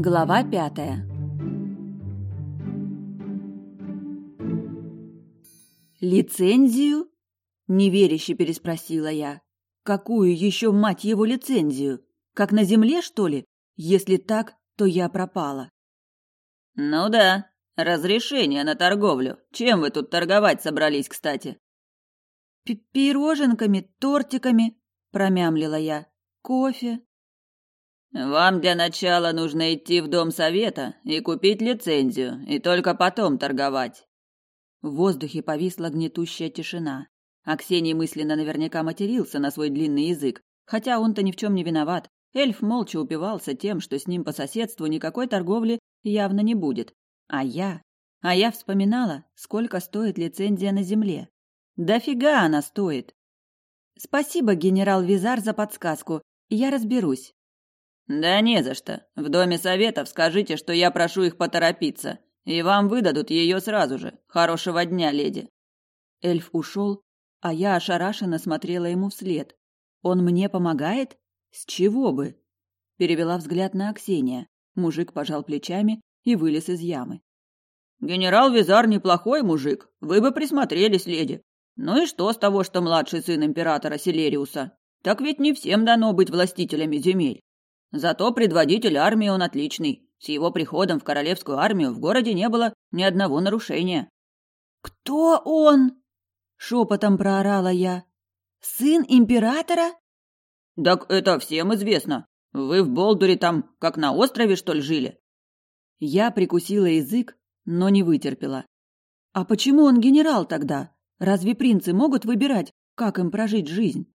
Глава пятая «Лицензию?» – неверяще переспросила я. «Какую еще, мать его, лицензию? Как на земле, что ли? Если так, то я пропала». «Ну да, разрешение на торговлю. Чем вы тут торговать собрались, кстати?» «Пироженками, тортиками», – промямлила я. «Кофе». Вам для начала нужно идти в дом совета и купить лицензию, и только потом торговать. В воздухе повисла гнетущая тишина. А Ксений мысленно наверняка матерился на свой длинный язык, хотя он-то ни в чем не виноват. Эльф молча упивался тем, что с ним по соседству никакой торговли явно не будет. А я? А я вспоминала, сколько стоит лицензия на земле. Дофига она стоит. Спасибо, генерал Визар, за подсказку. Я разберусь. Да не за что. В доме советов скажите, что я прошу их поторопиться, и вам выдадут ее сразу же. Хорошего дня, леди. Эльф ушел, а я ошарашенно смотрела ему вслед. Он мне помогает? С чего бы? Перевела взгляд на Аксения. Мужик пожал плечами и вылез из ямы. Генерал Визар неплохой мужик. Вы бы присмотрелись, леди. Ну и что с того, что младший сын императора Селериуса? Так ведь не всем дано быть властителями земель. Зато предводитель армии он отличный. С его приходом в королевскую армию в городе не было ни одного нарушения. Кто он? шепотом проорала я. Сын императора? Так это всем известно. Вы в Болдуре там как на острове что ли жили? Я прикусила язык, но не вытерпела. А почему он генерал тогда? Разве принцы могут выбирать, как им прожить жизнь?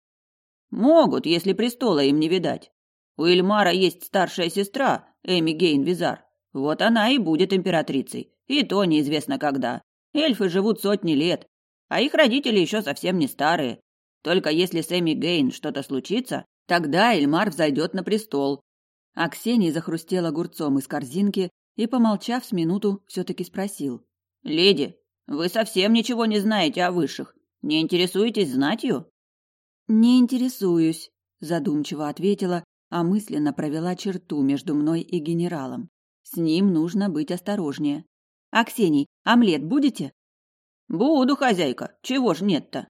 Могут, если престола им не видать. У Эльмара есть старшая сестра, Эми Гейн Визар. Вот она и будет императрицей. И то неизвестно когда. Эльфы живут сотни лет, а их родители еще совсем не старые. Только если с Эми Гейн что-то случится, тогда Эльмар взойдет на престол. А Ксения захрустела огурцом из корзинки и, помолчав с минуту, все-таки спросил. «Леди, вы совсем ничего не знаете о высших. Не интересуетесь знатью?» «Не интересуюсь», – задумчиво ответила а мысленно провела черту между мной и генералом. С ним нужно быть осторожнее. «Аксений, омлет будете?» «Буду, хозяйка. Чего ж нет-то?»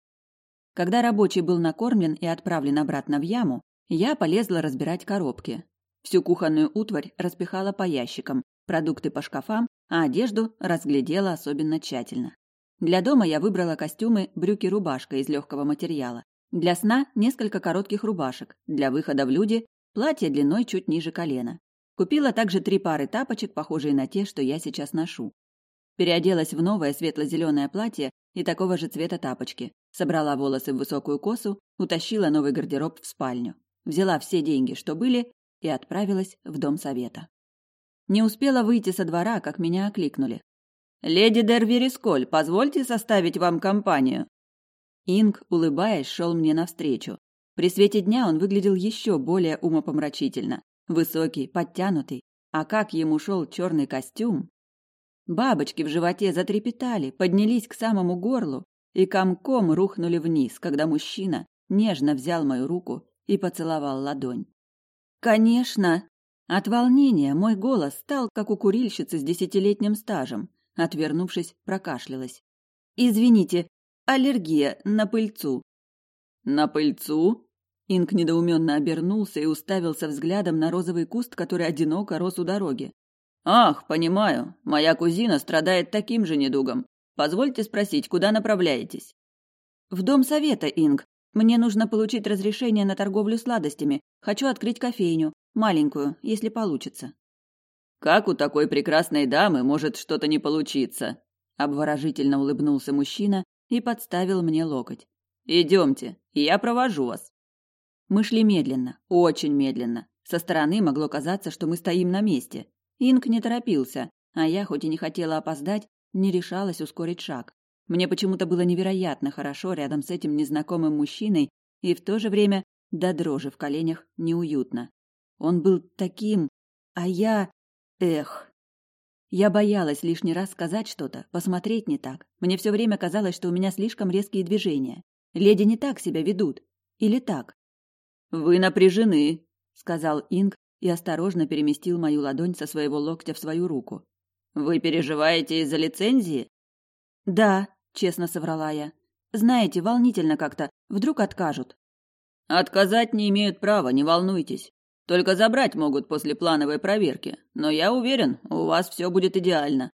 Когда рабочий был накормлен и отправлен обратно в яму, я полезла разбирать коробки. Всю кухонную утварь распихала по ящикам, продукты по шкафам, а одежду разглядела особенно тщательно. Для дома я выбрала костюмы брюки-рубашка из легкого материала. Для сна несколько коротких рубашек, для выхода в люди Платье длиной чуть ниже колена. Купила также три пары тапочек, похожие на те, что я сейчас ношу. Переоделась в новое светло-зеленое платье и такого же цвета тапочки. Собрала волосы в высокую косу, утащила новый гардероб в спальню. Взяла все деньги, что были, и отправилась в дом совета. Не успела выйти со двора, как меня окликнули. «Леди Дерверисколь, позвольте составить вам компанию». Инг, улыбаясь, шел мне навстречу. При свете дня он выглядел еще более умопомрачительно. Высокий, подтянутый. А как ему шел черный костюм? Бабочки в животе затрепетали, поднялись к самому горлу и комком рухнули вниз, когда мужчина нежно взял мою руку и поцеловал ладонь. «Конечно!» От волнения мой голос стал, как у курильщицы с десятилетним стажем. Отвернувшись, прокашлялась. «Извините, аллергия на пыльцу». «На пыльцу?» Инк недоуменно обернулся и уставился взглядом на розовый куст, который одиноко рос у дороги. «Ах, понимаю. Моя кузина страдает таким же недугом. Позвольте спросить, куда направляетесь?» «В дом совета, Инг. Мне нужно получить разрешение на торговлю сладостями. Хочу открыть кофейню. Маленькую, если получится». «Как у такой прекрасной дамы может что-то не получиться?» Обворожительно улыбнулся мужчина и подставил мне локоть. «Идемте, я провожу вас». Мы шли медленно, очень медленно. Со стороны могло казаться, что мы стоим на месте. Инк не торопился, а я, хоть и не хотела опоздать, не решалась ускорить шаг. Мне почему-то было невероятно хорошо рядом с этим незнакомым мужчиной и в то же время до дрожи в коленях неуютно. Он был таким, а я... Эх... Я боялась лишний раз сказать что-то, посмотреть не так. Мне все время казалось, что у меня слишком резкие движения. Леди не так себя ведут. Или так? Вы напряжены, сказал Инг и осторожно переместил мою ладонь со своего локтя в свою руку. «Вы переживаете из-за лицензии?» «Да», — честно соврала я. «Знаете, волнительно как-то. Вдруг откажут». «Отказать не имеют права, не волнуйтесь. Только забрать могут после плановой проверки. Но я уверен, у вас все будет идеально».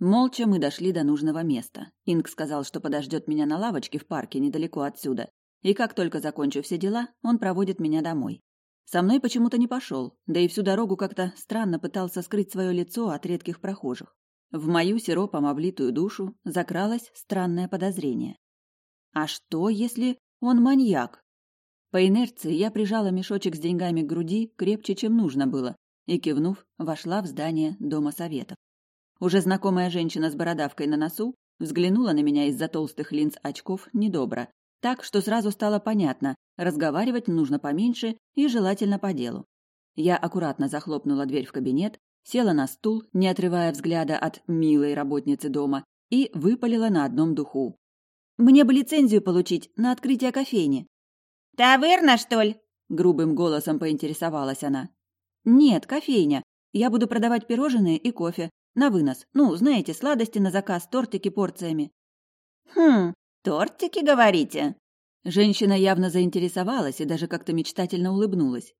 Молча мы дошли до нужного места. Инг сказал, что подождет меня на лавочке в парке недалеко отсюда. И как только закончу все дела, он проводит меня домой. Со мной почему-то не пошел, да и всю дорогу как-то странно пытался скрыть свое лицо от редких прохожих. В мою сиропом облитую душу закралось странное подозрение. А что, если он маньяк? По инерции я прижала мешочек с деньгами к груди крепче, чем нужно было, и, кивнув, вошла в здание Дома Советов. Уже знакомая женщина с бородавкой на носу взглянула на меня из-за толстых линз очков недобро, так что сразу стало понятно, разговаривать нужно поменьше и желательно по делу. Я аккуратно захлопнула дверь в кабинет, села на стул, не отрывая взгляда от милой работницы дома, и выпалила на одном духу. «Мне бы лицензию получить на открытие кофейни». «Таверна, что ли?» — грубым голосом поинтересовалась она. «Нет, кофейня. Я буду продавать пирожные и кофе. На вынос. Ну, знаете, сладости на заказ, тортики порциями. Хм, тортики, говорите? Женщина явно заинтересовалась и даже как-то мечтательно улыбнулась.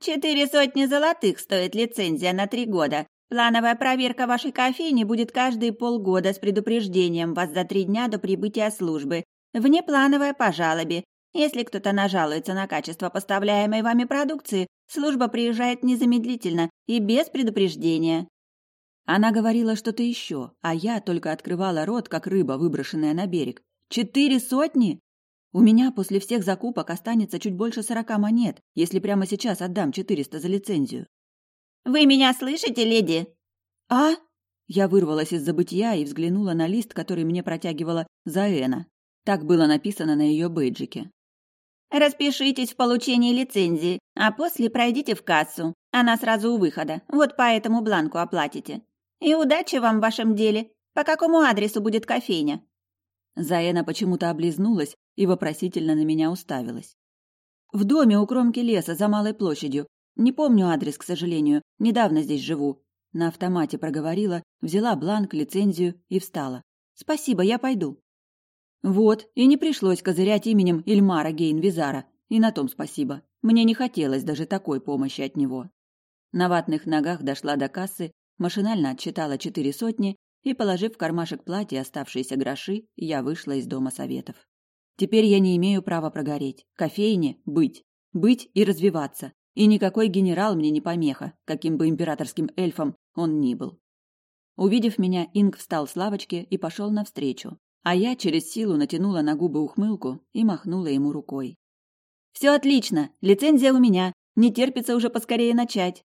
Четыре сотни золотых стоит лицензия на три года. Плановая проверка вашей кофейни будет каждые полгода с предупреждением вас за три дня до прибытия службы. Внеплановая по жалобе. Если кто-то нажалуется на качество поставляемой вами продукции, служба приезжает незамедлительно и без предупреждения. Она говорила что-то еще, а я только открывала рот, как рыба, выброшенная на берег. Четыре сотни? У меня после всех закупок останется чуть больше сорока монет, если прямо сейчас отдам четыреста за лицензию. «Вы меня слышите, леди?» «А?» Я вырвалась из забытия и взглянула на лист, который мне протягивала Заэна. Так было написано на ее бейджике. «Распишитесь в получении лицензии, а после пройдите в кассу. Она сразу у выхода. Вот по этому бланку оплатите. И удачи вам в вашем деле. По какому адресу будет кофейня?» Заэна почему-то облизнулась и вопросительно на меня уставилась. «В доме у кромки леса за Малой площадью. Не помню адрес, к сожалению. Недавно здесь живу». На автомате проговорила, взяла бланк, лицензию и встала. «Спасибо, я пойду». Вот, и не пришлось козырять именем Ильмара Гейн-Визара. И на том спасибо. Мне не хотелось даже такой помощи от него. На ватных ногах дошла до кассы машинально отчитала четыре сотни и, положив в кармашек платья оставшиеся гроши, я вышла из дома советов. Теперь я не имею права прогореть. Кофейне – быть. Быть и развиваться. И никакой генерал мне не помеха, каким бы императорским эльфом он ни был. Увидев меня, Инг встал с лавочки и пошел навстречу, а я через силу натянула на губы ухмылку и махнула ему рукой. «Все отлично, лицензия у меня, не терпится уже поскорее начать».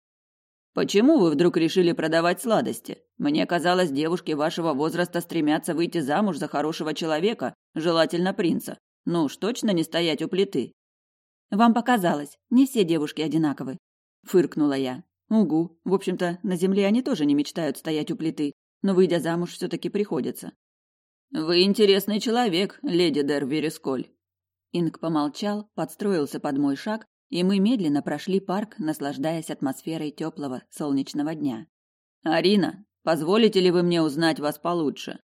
Почему вы вдруг решили продавать сладости? Мне казалось, девушки вашего возраста стремятся выйти замуж за хорошего человека, желательно принца. Ну уж точно не стоять у плиты. Вам показалось, не все девушки одинаковы, фыркнула я. Угу. В общем-то, на земле они тоже не мечтают стоять у плиты, но выйдя замуж все таки приходится. Вы интересный человек, леди Дер Вересколь. Инг помолчал, подстроился под мой шаг и мы медленно прошли парк, наслаждаясь атмосферой теплого солнечного дня. «Арина, позволите ли вы мне узнать вас получше?»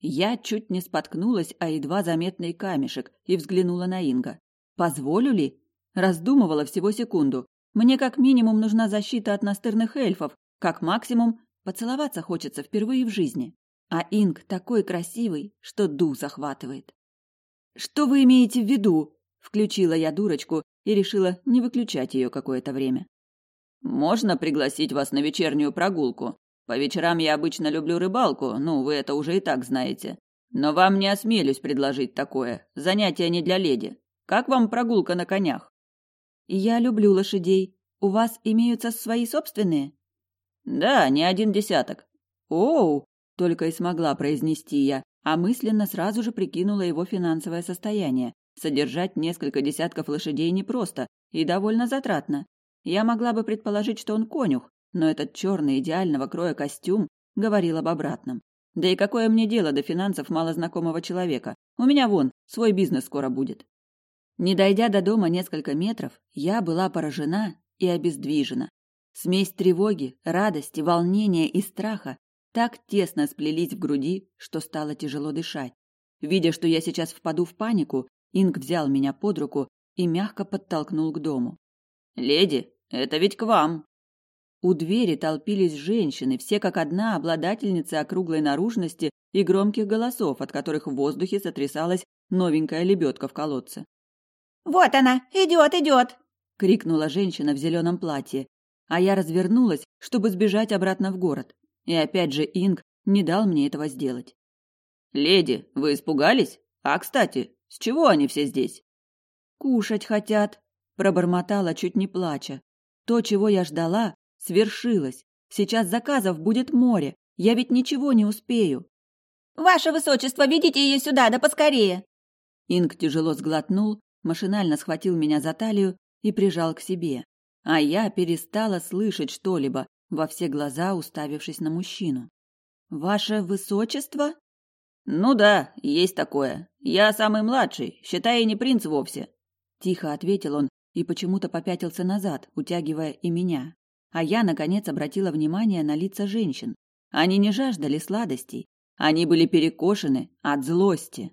Я чуть не споткнулась о едва заметный камешек и взглянула на Инга. «Позволю ли?» Раздумывала всего секунду. Мне как минимум нужна защита от настырных эльфов, как максимум поцеловаться хочется впервые в жизни. А Инг такой красивый, что дух захватывает. «Что вы имеете в виду?» Включила я дурочку и решила не выключать ее какое-то время. «Можно пригласить вас на вечернюю прогулку? По вечерам я обычно люблю рыбалку, ну, вы это уже и так знаете. Но вам не осмелюсь предложить такое. Занятие не для леди. Как вам прогулка на конях?» «Я люблю лошадей. У вас имеются свои собственные?» «Да, не один десяток». «Оу!» — только и смогла произнести я, а мысленно сразу же прикинула его финансовое состояние. Содержать несколько десятков лошадей непросто и довольно затратно. Я могла бы предположить, что он конюх, но этот черный идеального кроя костюм говорил об обратном. Да и какое мне дело до финансов малознакомого человека? У меня вон, свой бизнес скоро будет. Не дойдя до дома несколько метров, я была поражена и обездвижена. Смесь тревоги, радости, волнения и страха так тесно сплелись в груди, что стало тяжело дышать. Видя, что я сейчас впаду в панику, Инг взял меня под руку и мягко подтолкнул к дому. «Леди, это ведь к вам!» У двери толпились женщины, все как одна обладательницы округлой наружности и громких голосов, от которых в воздухе сотрясалась новенькая лебедка в колодце. «Вот она! Идет, идет!» — крикнула женщина в зеленом платье, а я развернулась, чтобы сбежать обратно в город. И опять же Инг не дал мне этого сделать. «Леди, вы испугались? А, кстати, с чего они все здесь?» «Кушать хотят», — пробормотала, чуть не плача. То, чего я ждала, свершилось. Сейчас заказов будет море. Я ведь ничего не успею. «Ваше высочество, ведите ее сюда, да поскорее!» Инг тяжело сглотнул, машинально схватил меня за талию и прижал к себе а я перестала слышать что-либо, во все глаза уставившись на мужчину. «Ваше высочество?» «Ну да, есть такое. Я самый младший, считай, и не принц вовсе», — тихо ответил он и почему-то попятился назад, утягивая и меня. А я, наконец, обратила внимание на лица женщин. Они не жаждали сладостей, они были перекошены от злости.